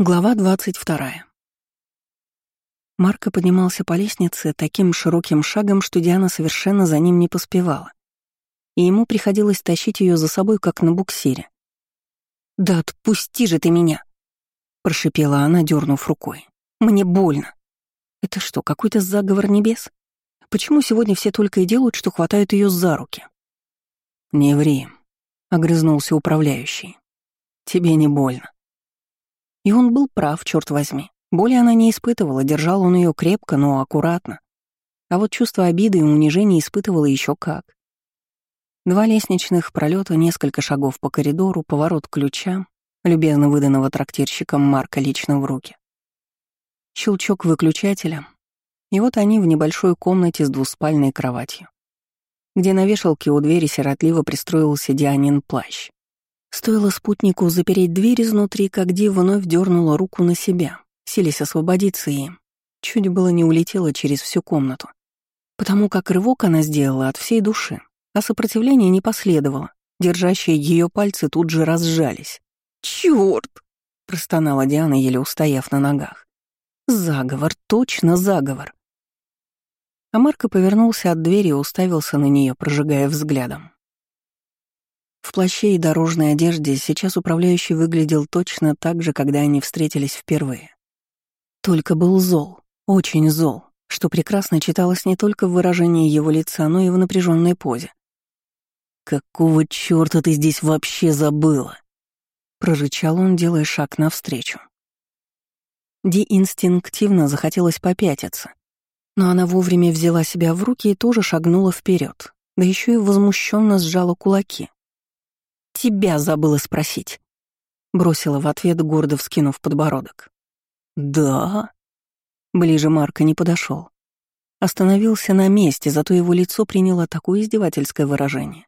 Глава двадцать вторая. Марко поднимался по лестнице таким широким шагом, что Диана совершенно за ним не поспевала. И ему приходилось тащить ее за собой, как на буксире. «Да отпусти же ты меня!» — прошипела она, дернув рукой. «Мне больно!» «Это что, какой-то заговор небес? Почему сегодня все только и делают, что хватают ее за руки?» «Не ври», — огрызнулся управляющий. «Тебе не больно». И он был прав, черт возьми. Боли она не испытывала, держал он ее крепко, но аккуратно. А вот чувство обиды и унижения испытывала еще как. Два лестничных пролета, несколько шагов по коридору, поворот ключа, любезно выданного трактирщиком Марка лично в руки. Щелчок выключателя. И вот они в небольшой комнате с двуспальной кроватью, где на вешалке у двери сиротливо пристроился Дианин плащ. Стоило спутнику запереть дверь изнутри, как Ди вновь дернула руку на себя, силясь освободиться и чуть было не улетела через всю комнату. Потому как рывок она сделала от всей души, а сопротивления не последовало. Держащие ее пальцы тут же разжались. «Чёрт!» — простонала Диана, еле устояв на ногах. «Заговор, точно заговор!» А Марко повернулся от двери и уставился на нее, прожигая взглядом. В плаще и дорожной одежде сейчас управляющий выглядел точно так же, когда они встретились впервые. Только был зол, очень зол, что прекрасно читалось не только в выражении его лица, но и в напряженной позе. «Какого чёрта ты здесь вообще забыла?» — прорычал он, делая шаг навстречу. Ди инстинктивно захотелось попятиться, но она вовремя взяла себя в руки и тоже шагнула вперед, да еще и возмущенно сжала кулаки. «Тебя забыла спросить», — бросила в ответ, гордо вскинув подбородок. «Да?» Ближе Марка не подошел. Остановился на месте, зато его лицо приняло такое издевательское выражение,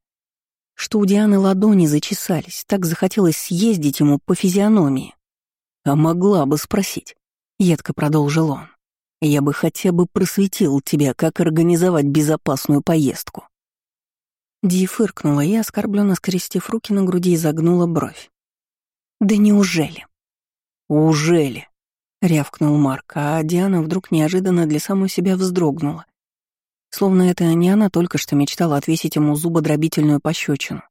что у Дианы ладони зачесались, так захотелось съездить ему по физиономии. «А могла бы спросить», — едко продолжил он. «Я бы хотя бы просветил тебя, как организовать безопасную поездку». Ди фыркнула и, оскорбленно скрестив руки на груди, изогнула бровь. «Да неужели?» «Ужели?» — рявкнул Марк, а Диана вдруг неожиданно для самой себя вздрогнула. Словно это не она только что мечтала отвесить ему зубодробительную пощечину.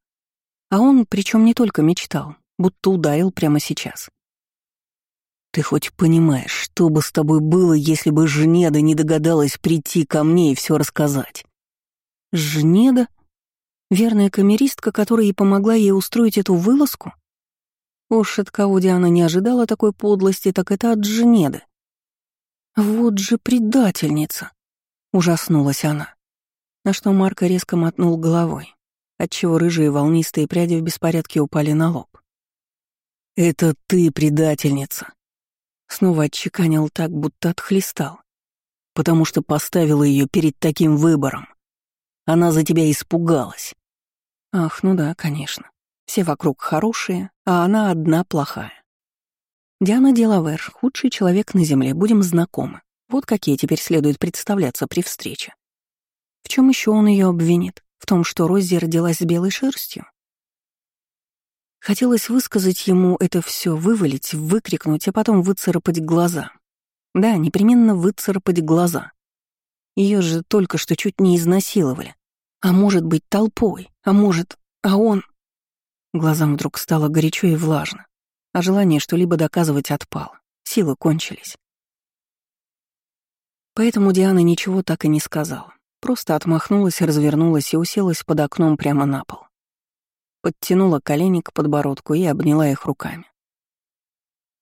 А он, причем не только мечтал, будто ударил прямо сейчас. «Ты хоть понимаешь, что бы с тобой было, если бы Жнеда не догадалась прийти ко мне и все рассказать?» «Жнеда?» Верная камеристка, которая и помогла ей устроить эту вылазку? Уж от кого Диана не ожидала такой подлости, так это от Женеды. «Вот же предательница!» — ужаснулась она. На что Марко резко мотнул головой, отчего рыжие волнистые пряди в беспорядке упали на лоб. «Это ты предательница!» Снова отчеканил так, будто отхлестал. «Потому что поставила ее перед таким выбором. Она за тебя испугалась. Ах, ну да, конечно. Все вокруг хорошие, а она одна плохая. Диана Делавер, худший человек на Земле, будем знакомы. Вот какие теперь следует представляться при встрече. В чем еще он ее обвинит? В том, что Рози родилась с белой шерстью? Хотелось высказать ему это все, вывалить, выкрикнуть, а потом выцарапать глаза. Да, непременно выцарапать глаза. Ее же только что чуть не изнасиловали. А может быть, толпой, а может, а он... Глазам вдруг стало горячо и влажно, а желание что-либо доказывать отпало. Силы кончились. Поэтому Диана ничего так и не сказала. Просто отмахнулась, развернулась и уселась под окном прямо на пол. Подтянула колени к подбородку и обняла их руками.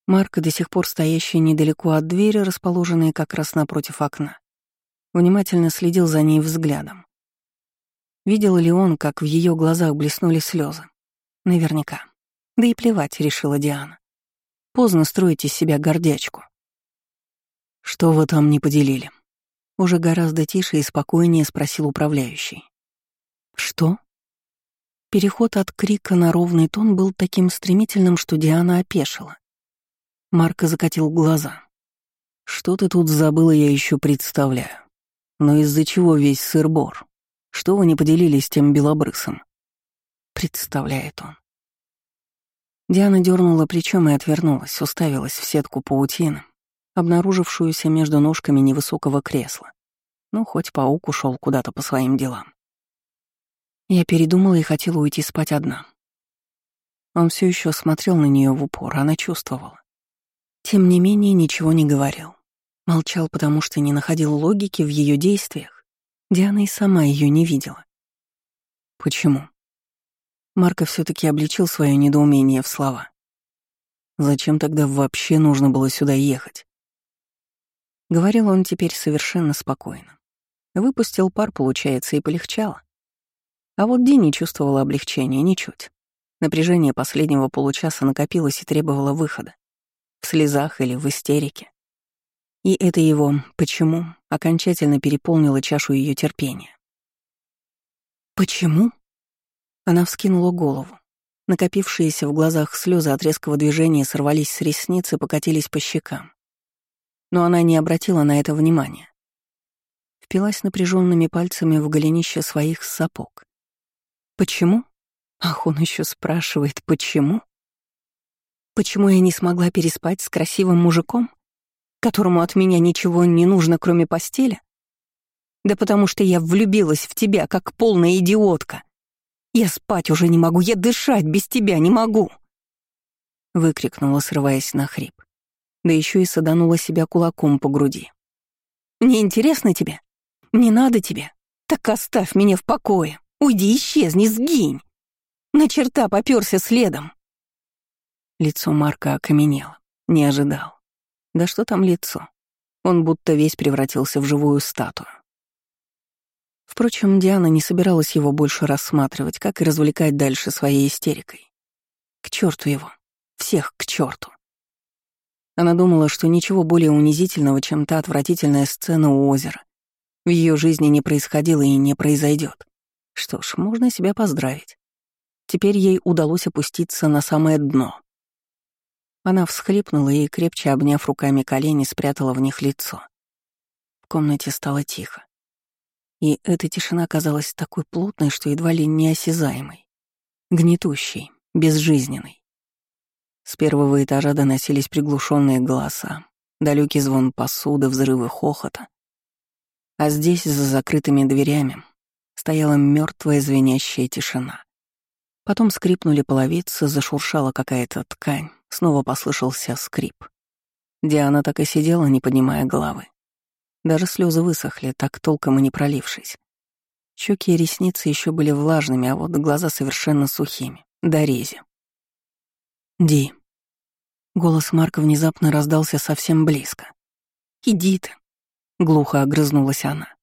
Марк, до сих пор стоящий недалеко от двери, расположенной как раз напротив окна, внимательно следил за ней взглядом. Видел ли он, как в ее глазах блеснули слезы? Наверняка. Да и плевать, решила Диана. Поздно строить из себя гордячку. «Что вы там не поделили?» Уже гораздо тише и спокойнее спросил управляющий. «Что?» Переход от крика на ровный тон был таким стремительным, что Диана опешила. Марко закатил глаза. «Что ты тут забыла, я еще представляю. Но из-за чего весь сыр-бор?» Что вы не поделились с тем белобрысом?» Представляет он. Диана дернула плечом и отвернулась, уставилась в сетку паутины, обнаружившуюся между ножками невысокого кресла. Ну, хоть паук ушел куда-то по своим делам. Я передумала и хотела уйти спать одна. Он все еще смотрел на нее в упор, она чувствовала. Тем не менее, ничего не говорил. Молчал, потому что не находил логики в ее действиях. Диана и сама ее не видела. Почему? Марко все таки обличил свое недоумение в слова. Зачем тогда вообще нужно было сюда ехать? Говорил он теперь совершенно спокойно. Выпустил пар, получается, и полегчало. А вот Ди не чувствовала облегчения ничуть. Напряжение последнего получаса накопилось и требовало выхода. В слезах или в истерике. И это его «почему» окончательно переполнило чашу ее терпения. «Почему?» Она вскинула голову. Накопившиеся в глазах слезы от резкого движения сорвались с ресниц и покатились по щекам. Но она не обратила на это внимания. Впилась напряженными пальцами в голенище своих сапог. Почему? Ах, он еще спрашивает, почему? Почему я не смогла переспать с красивым мужиком, которому от меня ничего не нужно, кроме постели? Да потому что я влюбилась в тебя, как полная идиотка. Я спать уже не могу, я дышать без тебя не могу. Выкрикнула, срываясь на хрип. Да еще и саданула себя кулаком по груди. «Не интересно тебе? Не надо тебе? Так оставь меня в покое!» Уйди, исчезни, сгинь! На черта попёрся следом!» Лицо Марка окаменело. Не ожидал. Да что там лицо? Он будто весь превратился в живую статую. Впрочем, Диана не собиралась его больше рассматривать, как и развлекать дальше своей истерикой. К черту его. Всех к черту. Она думала, что ничего более унизительного, чем та отвратительная сцена у озера, в ее жизни не происходило и не произойдет. Что ж, можно себя поздравить. Теперь ей удалось опуститься на самое дно. Она всхлипнула и, крепче обняв руками колени, спрятала в них лицо. В комнате стало тихо. И эта тишина казалась такой плотной, что едва ли неосязаемой, гнетущей, безжизненной. С первого этажа доносились приглушенные голоса, далекий звон посуды, взрывы хохота. А здесь, за закрытыми дверями, стояла мертвая звенящая тишина. Потом скрипнули половицы, зашуршала какая-то ткань, снова послышался скрип. Диана так и сидела, не поднимая головы. Даже слезы высохли, так толком и не пролившись. Щеки и ресницы еще были влажными, а вот глаза совершенно сухими, до рези. «Ди». Голос Марка внезапно раздался совсем близко. «Иди ты», — глухо огрызнулась она.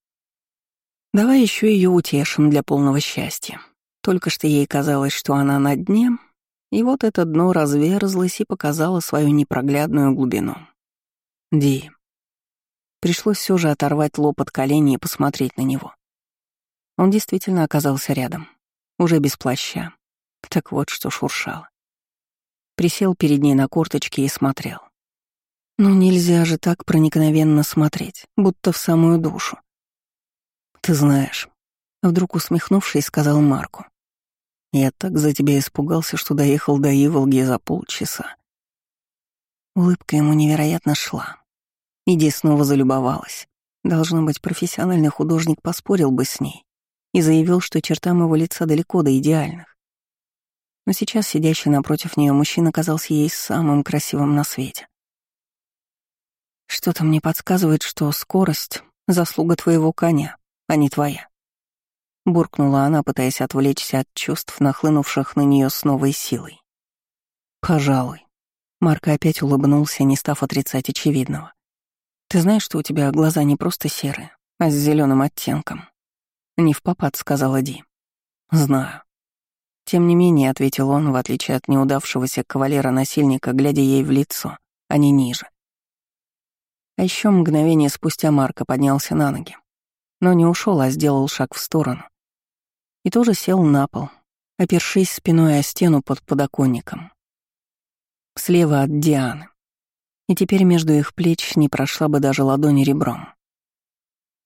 Давай еще ее утешим для полного счастья. Только что ей казалось, что она на дне, и вот это дно разверзлось и показало свою непроглядную глубину. Ди. Пришлось все же оторвать лоб от колени и посмотреть на него. Он действительно оказался рядом, уже без плаща. Так вот, что шуршало. Присел перед ней на корточки и смотрел. Ну нельзя же так проникновенно смотреть, будто в самую душу. «Ты знаешь», — вдруг усмехнувшись, сказал Марку. «Я так за тебя испугался, что доехал до Иволги за полчаса». Улыбка ему невероятно шла. Иди снова залюбовалась. Должно быть, профессиональный художник поспорил бы с ней и заявил, что чертам его лица далеко до идеальных. Но сейчас сидящий напротив нее мужчина казался ей самым красивым на свете. Что-то мне подсказывает, что скорость — заслуга твоего коня, а не твоя. Буркнула она, пытаясь отвлечься от чувств, нахлынувших на нее с новой силой. Пожалуй. Марко опять улыбнулся, не став отрицать очевидного. Ты знаешь, что у тебя глаза не просто серые, а с зеленым оттенком. Не в попад, сказала Ди. Знаю. Тем не менее, ответил он, в отличие от неудавшегося кавалера-насильника, глядя ей в лицо, а не ниже. А еще мгновение спустя Марко поднялся на ноги но не ушел, а сделал шаг в сторону. И тоже сел на пол, опершись спиной о стену под подоконником. Слева от Дианы. И теперь между их плеч не прошла бы даже ладони ребром.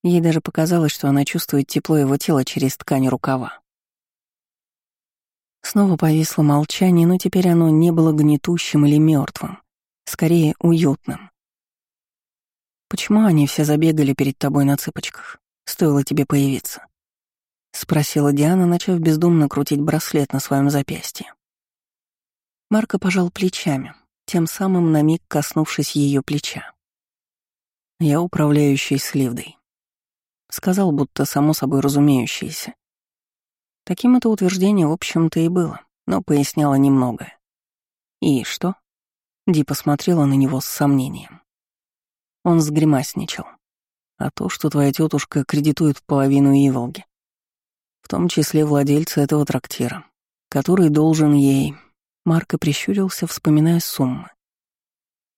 Ей даже показалось, что она чувствует тепло его тела через ткань рукава. Снова повисло молчание, но теперь оно не было гнетущим или мертвым, скорее уютным. «Почему они все забегали перед тобой на цыпочках? Стоило тебе появиться?» — спросила Диана, начав бездумно крутить браслет на своем запястье. Марко пожал плечами, тем самым на миг коснувшись ее плеча. «Я управляющий Сливдой», — сказал, будто само собой разумеющееся. Таким это утверждение, в общем-то, и было, но поясняло немногое. «И что?» Ди посмотрела на него с сомнением. Он сгримасничал. «А то, что твоя тетушка кредитует половину Иволги, в том числе владельца этого трактира, который должен ей...» Марко прищурился, вспоминая суммы.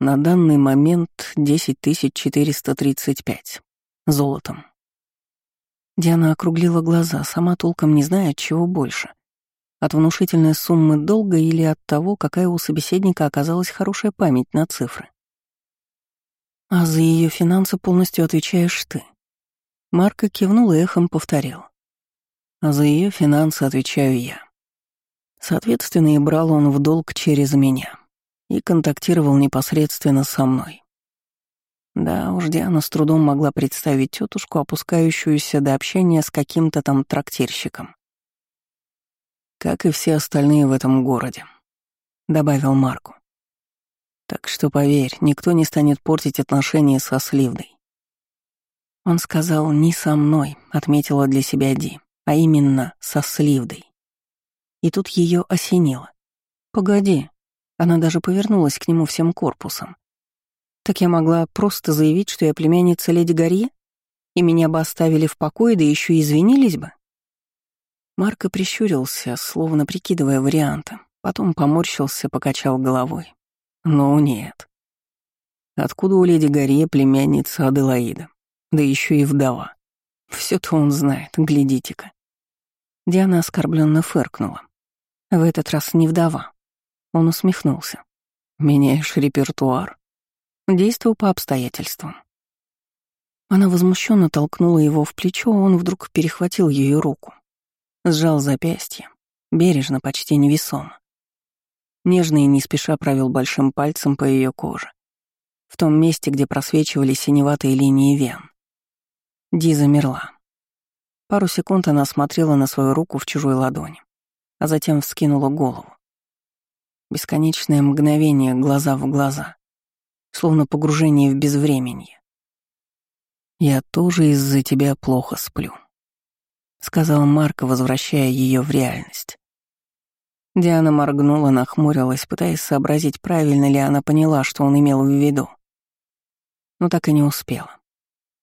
На данный момент 10 435. Золотом. Диана округлила глаза, сама толком не зная, чего больше. От внушительной суммы долга или от того, какая у собеседника оказалась хорошая память на цифры. А за ее финансы полностью отвечаешь ты. Марко кивнул и эхом повторил. За ее финансы отвечаю я. Соответственно, и брал он в долг через меня и контактировал непосредственно со мной. Да уж, Диана с трудом могла представить тетушку, опускающуюся до общения с каким-то там трактирщиком. «Как и все остальные в этом городе», — добавил Марку. «Так что, поверь, никто не станет портить отношения со Сливдой». Он сказал «не со мной», — отметила для себя Ди, а именно со Сливдой. И тут ее осенило. «Погоди». Она даже повернулась к нему всем корпусом. Так я могла просто заявить, что я племянница леди Гарье? И меня бы оставили в покое, да еще и извинились бы? Марко прищурился, словно прикидывая варианты. Потом поморщился, покачал головой. Ну нет. Откуда у леди Гарье племянница Аделаида? Да еще и вдова. все то он знает, глядите-ка. Диана оскорбленно фыркнула. В этот раз не вдова. Он усмехнулся. «Меняешь репертуар?» Действовал по обстоятельствам. Она возмущенно толкнула его в плечо, а он вдруг перехватил ее руку. Сжал запястье, бережно, почти невесомо. Нежно и не спеша провел большим пальцем по ее коже, в том месте, где просвечивали синеватые линии вен. Ди замерла. Пару секунд она смотрела на свою руку в чужой ладони, а затем вскинула голову. Бесконечное мгновение глаза в глаза словно погружение в безвременье. «Я тоже из-за тебя плохо сплю», — сказал Марко, возвращая ее в реальность. Диана моргнула, нахмурилась, пытаясь сообразить, правильно ли она поняла, что он имел в виду. Но так и не успела,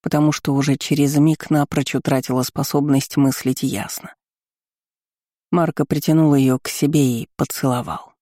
потому что уже через миг напрочь утратила способность мыслить ясно. Марко притянул ее к себе и поцеловал.